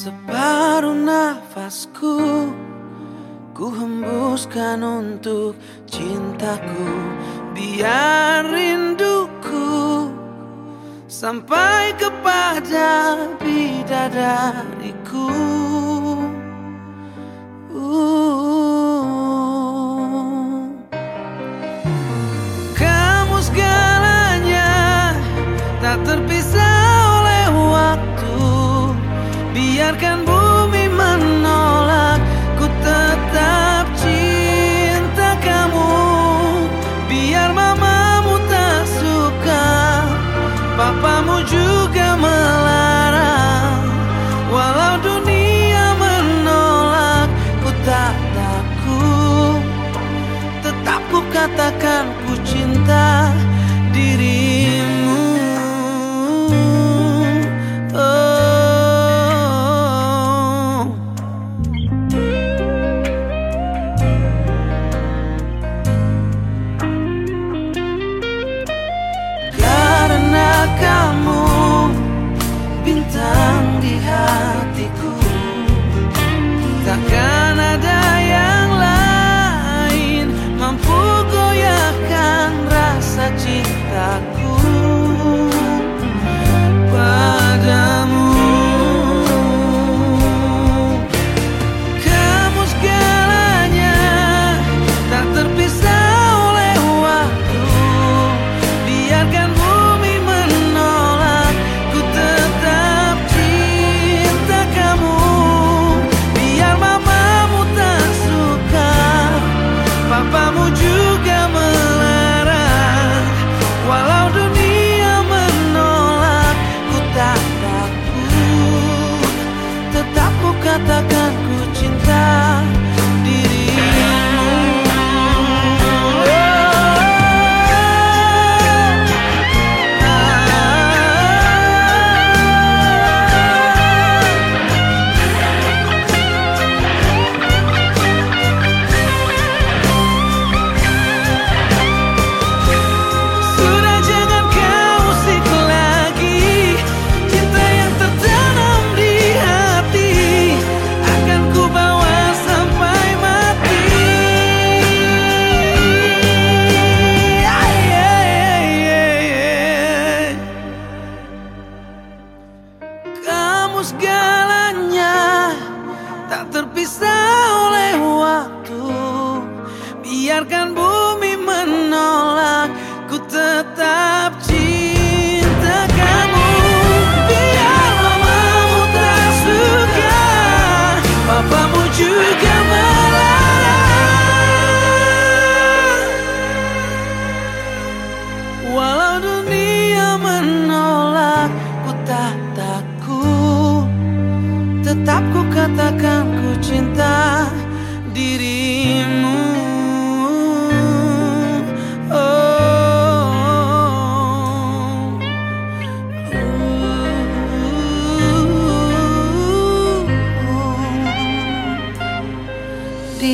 Separuh nafasku Ku hembuskan untuk cintaku. Biar rinduku Sampai kepada bidadariku. dengarkan bunyi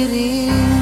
sendiri